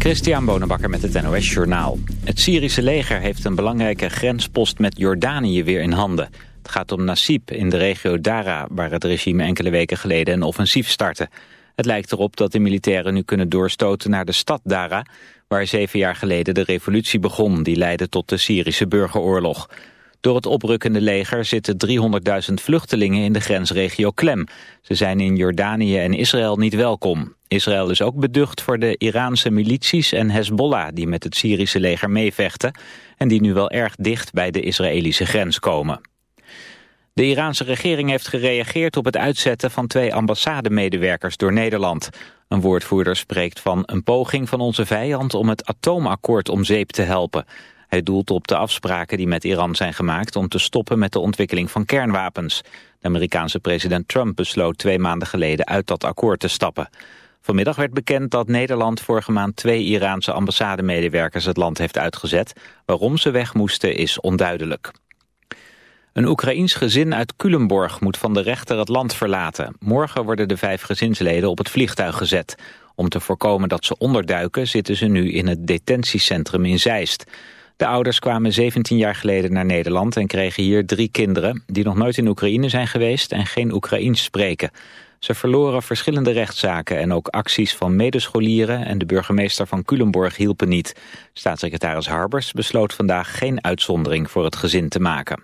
Christian Bonenbakker met het NOS Journaal. Het Syrische leger heeft een belangrijke grenspost met Jordanië weer in handen. Het gaat om Nasib in de regio Dara, waar het regime enkele weken geleden een offensief startte. Het lijkt erop dat de militairen nu kunnen doorstoten naar de stad Dara... waar zeven jaar geleden de revolutie begon, die leidde tot de Syrische burgeroorlog. Door het oprukkende leger zitten 300.000 vluchtelingen in de grensregio klem. Ze zijn in Jordanië en Israël niet welkom. Israël is ook beducht voor de Iraanse milities en Hezbollah... die met het Syrische leger meevechten... en die nu wel erg dicht bij de Israëlische grens komen. De Iraanse regering heeft gereageerd op het uitzetten van twee ambassademedewerkers door Nederland. Een woordvoerder spreekt van een poging van onze vijand om het atoomakkoord om zeep te helpen. Hij doelt op de afspraken die met Iran zijn gemaakt om te stoppen met de ontwikkeling van kernwapens. De Amerikaanse president Trump besloot twee maanden geleden uit dat akkoord te stappen. Vanmiddag werd bekend dat Nederland vorige maand twee Iraanse ambassademedewerkers het land heeft uitgezet. Waarom ze weg moesten is onduidelijk. Een Oekraïens gezin uit Culemborg moet van de rechter het land verlaten. Morgen worden de vijf gezinsleden op het vliegtuig gezet. Om te voorkomen dat ze onderduiken zitten ze nu in het detentiecentrum in Zeist. De ouders kwamen 17 jaar geleden naar Nederland en kregen hier drie kinderen... die nog nooit in Oekraïne zijn geweest en geen Oekraïens spreken. Ze verloren verschillende rechtszaken en ook acties van medescholieren... en de burgemeester van Culemborg hielpen niet. Staatssecretaris Harbers besloot vandaag geen uitzondering voor het gezin te maken.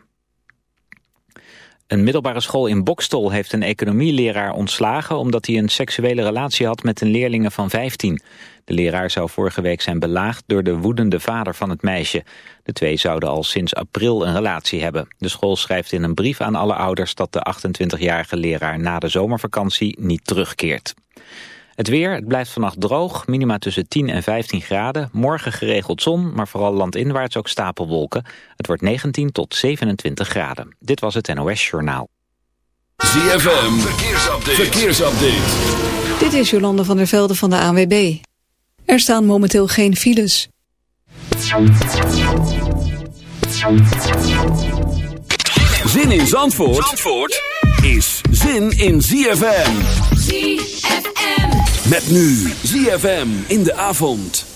Een middelbare school in Bokstol heeft een economieleraar ontslagen... omdat hij een seksuele relatie had met een leerlinge van 15. De leraar zou vorige week zijn belaagd door de woedende vader van het meisje. De twee zouden al sinds april een relatie hebben. De school schrijft in een brief aan alle ouders... dat de 28-jarige leraar na de zomervakantie niet terugkeert. Het weer, het blijft vannacht droog, minima tussen 10 en 15 graden. Morgen geregeld zon, maar vooral landinwaarts ook stapelwolken. Het wordt 19 tot 27 graden. Dit was het NOS Journaal. ZFM, verkeersupdate. verkeersupdate. Dit is Jolande van der Velde van de ANWB. Er staan momenteel geen files. Zin in Zandvoort, Zandvoort? is zin in ZFM. ZFM. Met nu ZFM in de avond.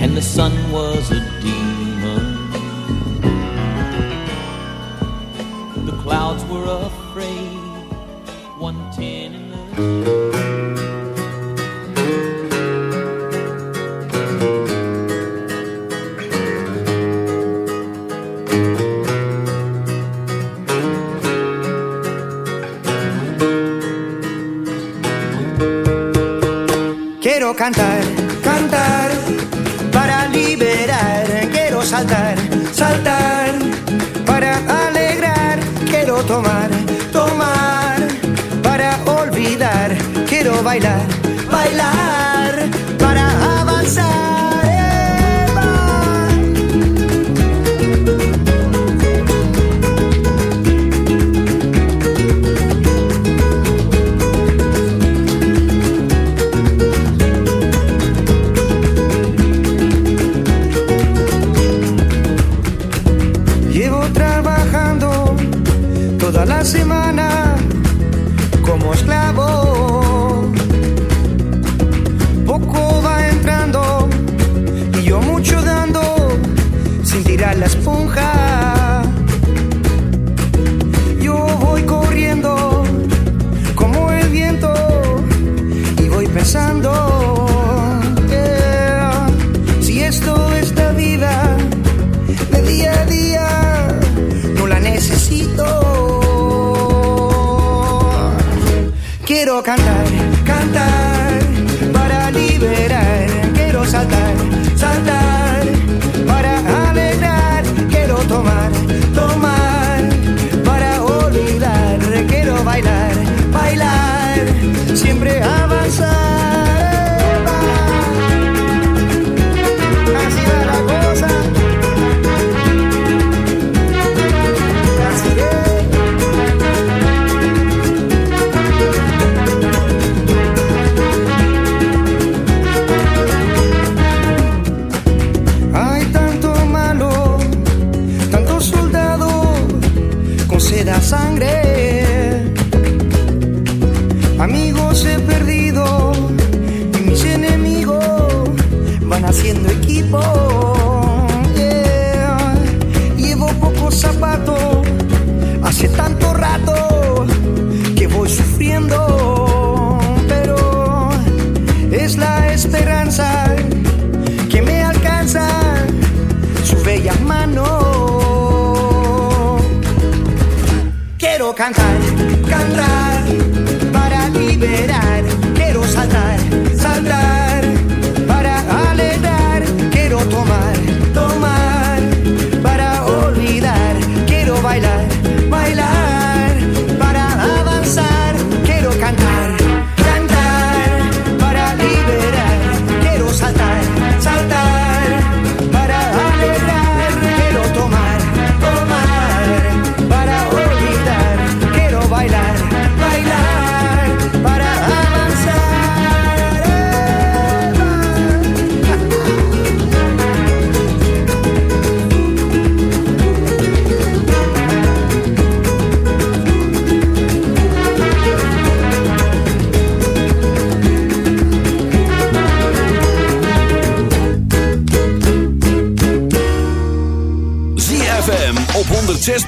and the sun was a demon. Bailar la esponja. Yo voy corriendo como el viento y voy pensando yeah. si esto es la vida de día a día, no la necesito. Quiero cantar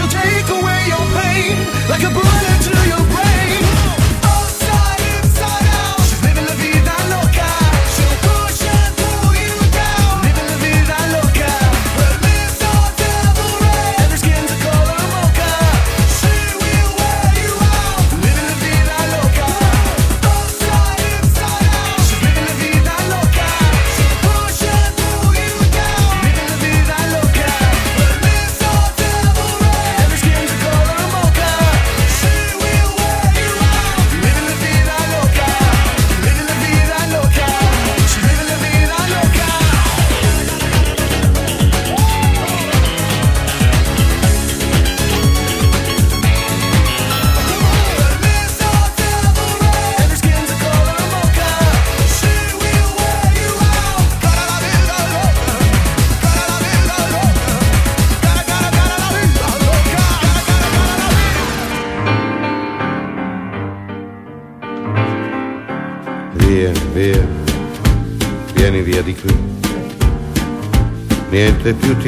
she'll take away your pain like a breath.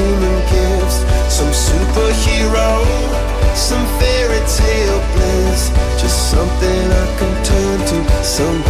human gifts. Some superhero, some fairy tale bliss. Just something I can turn to. Somebody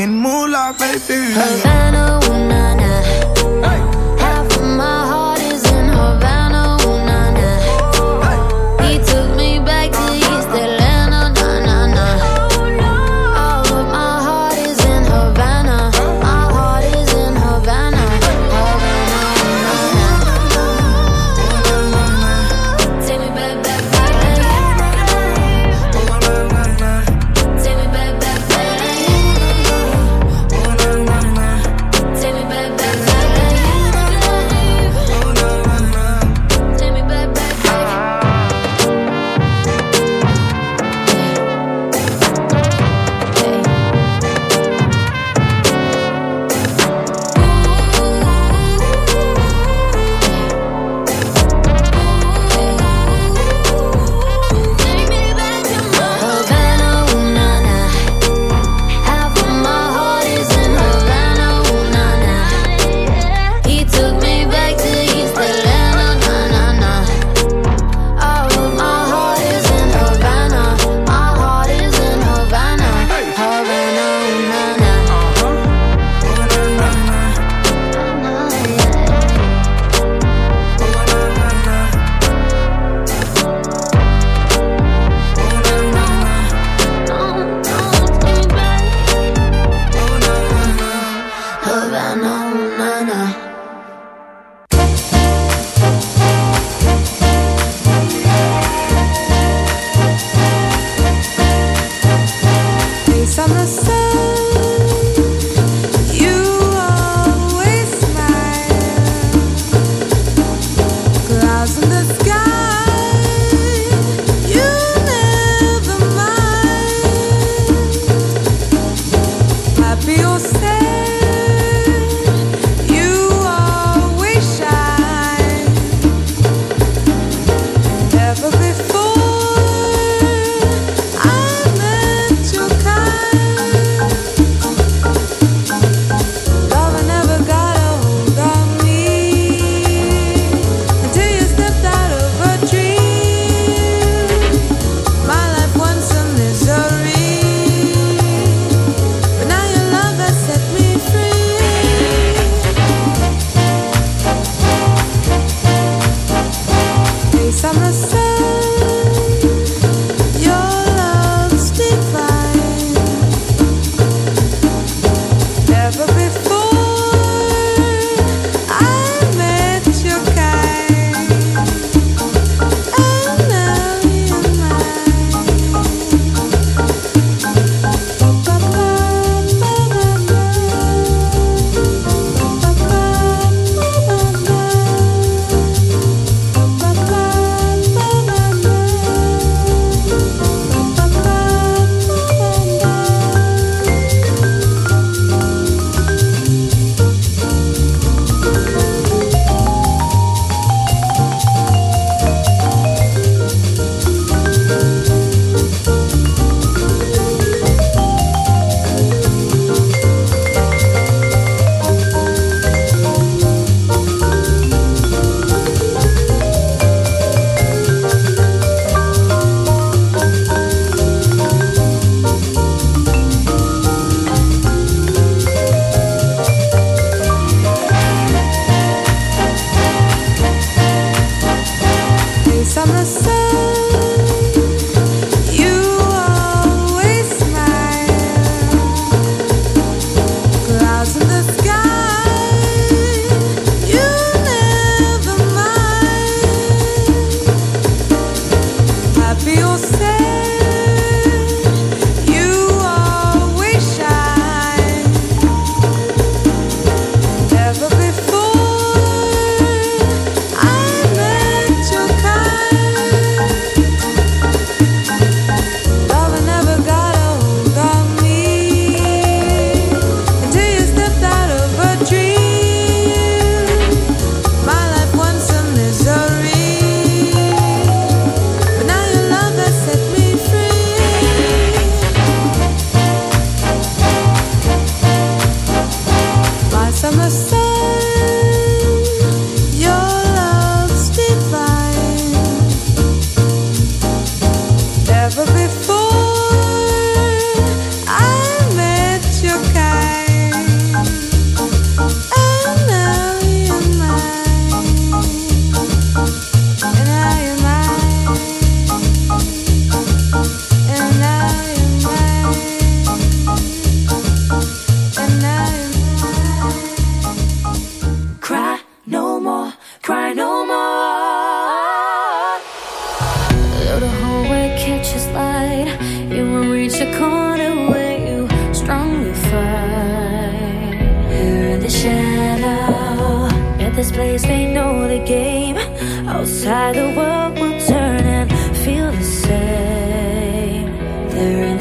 getting moolah, baby. Havana,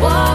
Whoa.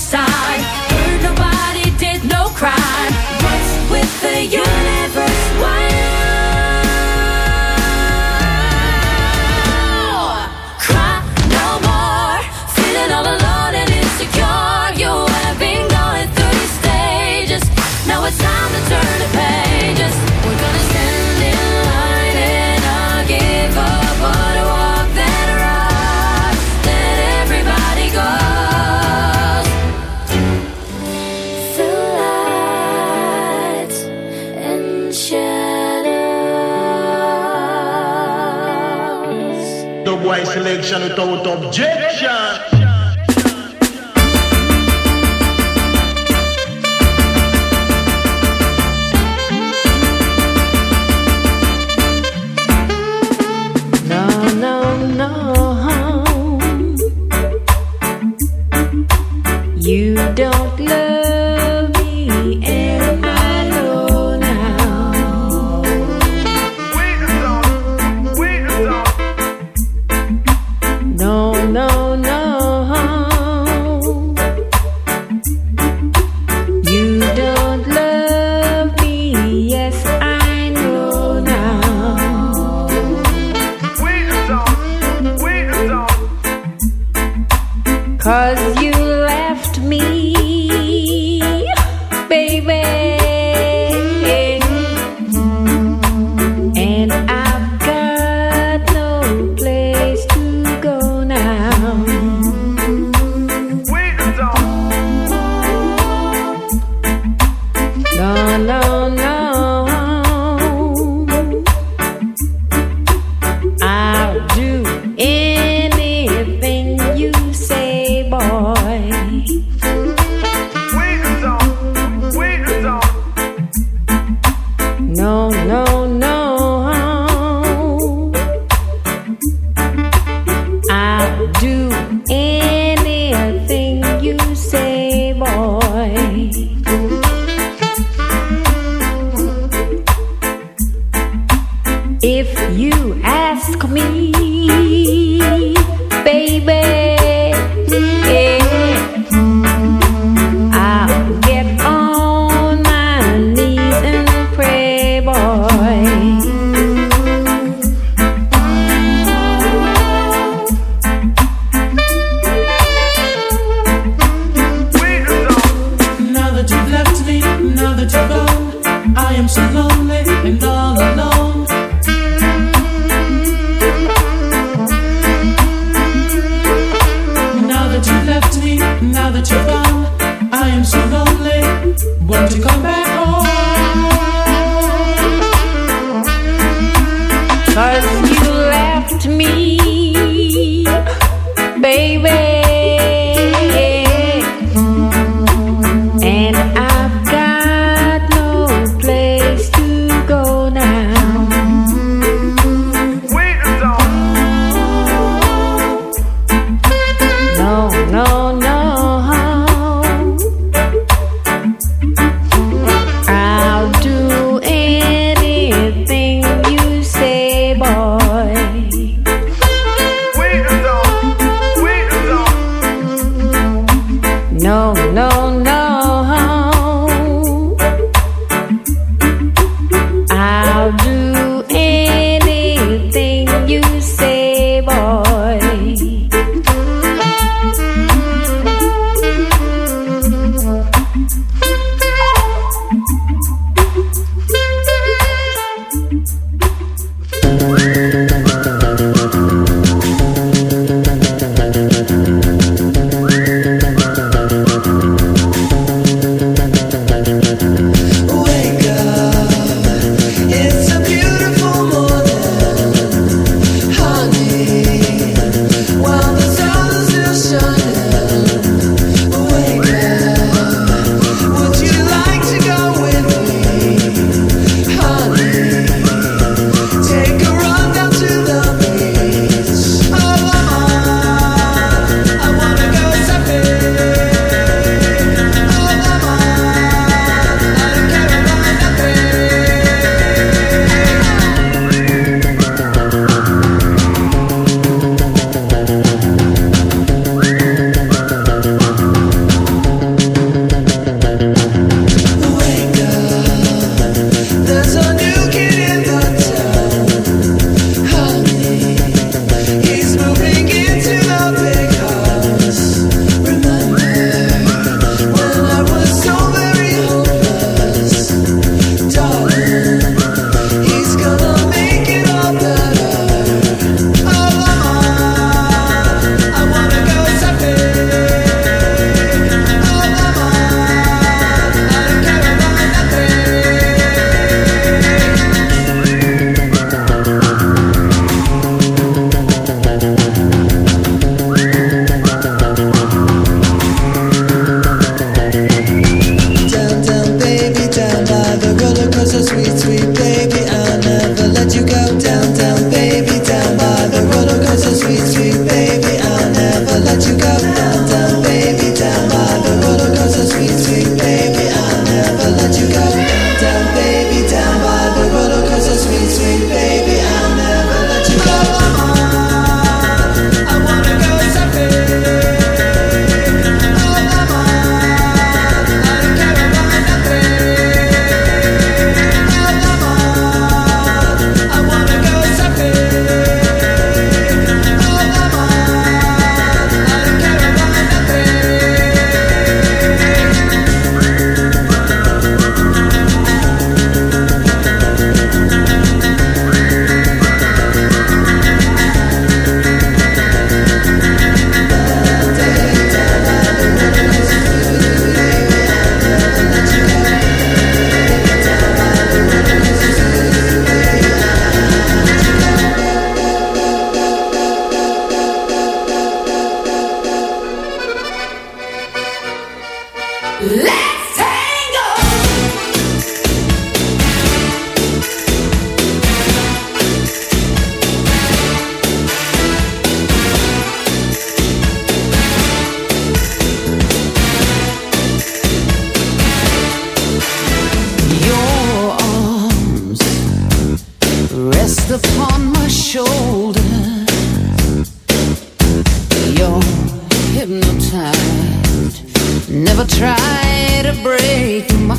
side. Heard nobody did no crime. What's with the you? not to objection. Hypnotized. Never try to break my